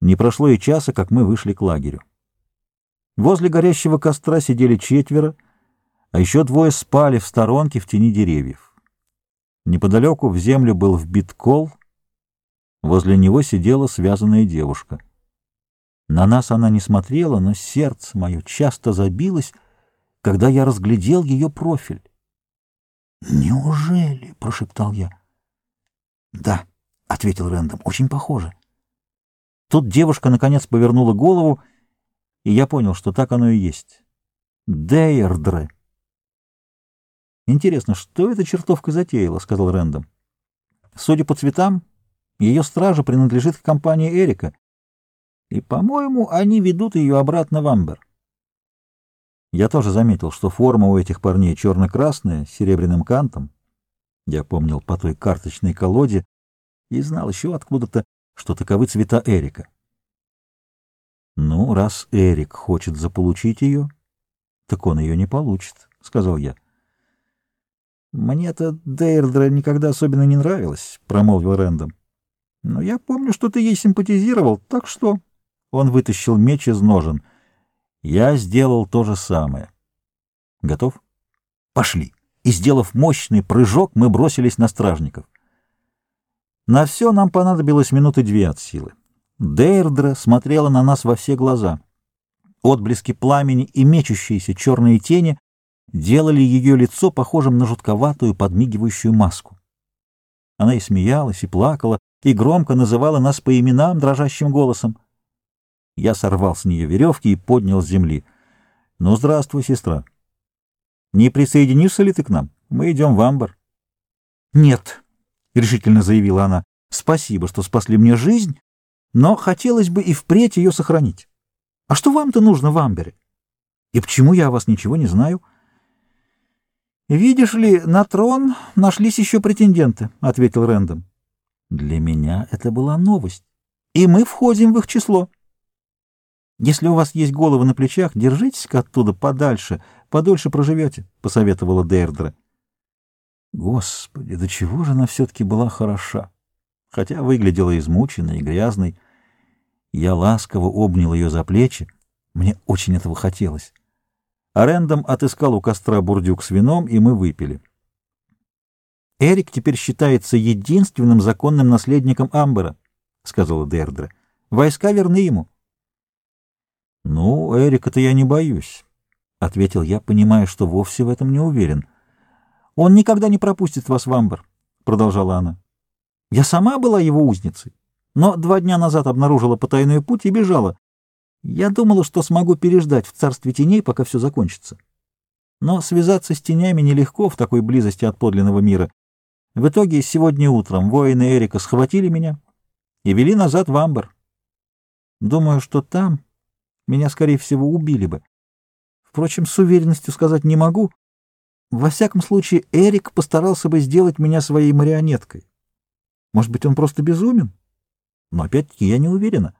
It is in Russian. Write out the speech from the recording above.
Не прошло и часа, как мы вышли к лагерю. Возле горящего костра сидели четверо, а еще двое спали в сторонке в тени деревьев. Неподалеку в землю был вбит кол, возле него сидела связанная девушка. На нас она не смотрела, но сердце мое часто забилось, когда я разглядел ее профиль. «Неужели?» — прошептал я. «Да», — ответил Рэндом, — «очень похоже». Тут девушка наконец повернула голову, и я понял, что так оно и есть. Дейрдре. «Интересно, что эта чертовка затеяла?» — сказал Рэндом. «Судя по цветам, ее стража принадлежит к компании Эрика, и, по-моему, они ведут ее обратно в Амбер». Я тоже заметил, что форма у этих парней черно-красная, с серебряным кантом. Я помнил по той карточной колоде и знал еще откуда-то, что таковы цвета Эрика. «Ну, раз Эрик хочет заполучить ее, так он ее не получит», — сказал я. «Мне-то Дейрдра никогда особенно не нравилась», — промолвил Рэндом. «Но я помню, что ты ей симпатизировал, так что...» Он вытащил меч из ножен. Я сделал то же самое. Готов? Пошли. И, сделав мощный прыжок, мы бросились на стражников. На все нам понадобилось минуты две от силы. Дейрдра смотрела на нас во все глаза. Отблески пламени и мечущиеся черные тени делали ее лицо похожим на жутковатую подмигивающую маску. Она и смеялась, и плакала, и громко называла нас по именам дрожащим голосом. Я сорвал с нее веревки и поднял с земли. — Ну, здравствуй, сестра. — Не присоединишься ли ты к нам? Мы идем в Амбар. — Нет, — решительно заявила она. — Спасибо, что спасли мне жизнь, но хотелось бы и впредь ее сохранить. А что вам-то нужно в Амбере? И почему я о вас ничего не знаю? — Видишь ли, на трон нашлись еще претенденты, — ответил Рэндом. Для меня это была новость, и мы входим в их число. Если у вас есть головы на плечах, держитесь-ка оттуда подальше, подольше проживете, — посоветовала Дейрдра. Господи, до чего же она все-таки была хороша! Хотя выглядела измученной и грязной. Я ласково обнял ее за плечи. Мне очень этого хотелось. А Рэндом отыскал у костра бурдюк с вином, и мы выпили. «Эрик теперь считается единственным законным наследником Амбера», — сказала Дейрдра. «Войска верны ему». — Ну, Эрика-то я не боюсь, — ответил я, понимая, что вовсе в этом не уверен. — Он никогда не пропустит вас в Амбар, — продолжала она. — Я сама была его узницей, но два дня назад обнаружила потайной путь и бежала. Я думала, что смогу переждать в царстве теней, пока все закончится. Но связаться с тенями нелегко в такой близости от подлинного мира. В итоге сегодня утром воины Эрика схватили меня и вели назад в Амбар. Думаю, что там меня, скорее всего, убили бы. Впрочем, с уверенностью сказать не могу. Во всяком случае, Эрик постарался бы сделать меня своей марионеткой. Может быть, он просто безумен? Но опять-таки я не уверена.